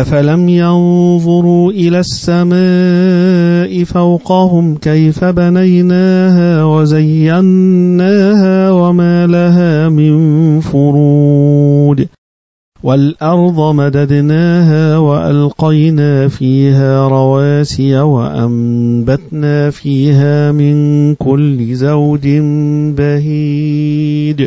أفلم ينظروا إلى السماء فوقهم كيف بنيناها وزيناها وما لها من فروج والأرض مددناها وألقينا فيها رواسي وأنبتنا فيها من كل زوج بهيج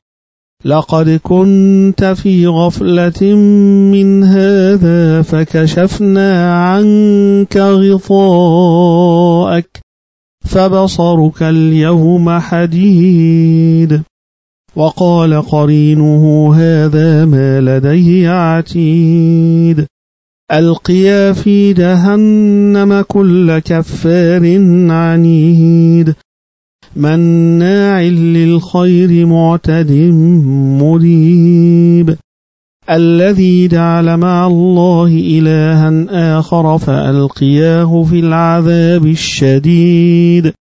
لقد كنت في غفلة من هذا فكشفنا عنك غطاءك فبصرك اليوم حديد. وقال قرينه هذا ما لدي عتيد. ألقيا في جهنم كل كفار عنيد. مناع للخير معتد مريب. الذي جعل مع الله إلها آخر فألقياه في العذاب الشديد.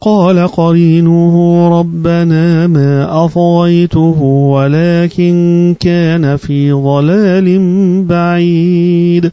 قال قرينه ربنا ما أطويته ولكن كان في ضلال بعيد.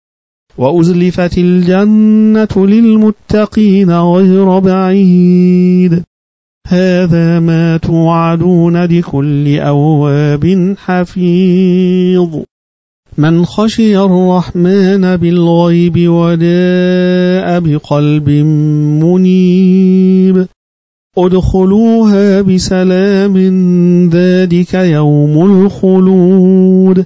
وأزلفت الجنة للمتقين غير بعيد. هذا ما توعدون لكل أواب حفيظ. من خشي الرحمن بالغيب وجاء بقلب منيب. ادخلوها بسلام ذلك يوم الخلود.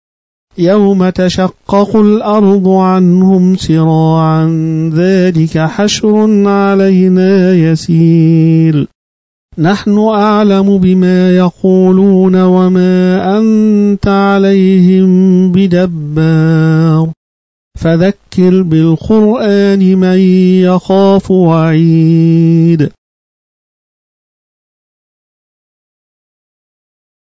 يوم تشقق الأرض عنهم سراعا ذلك حشر علينا يسير. نحن أعلم بما يقولون وما أنت عليهم بدبار. فذكر بالقرآن من يخاف وعيد.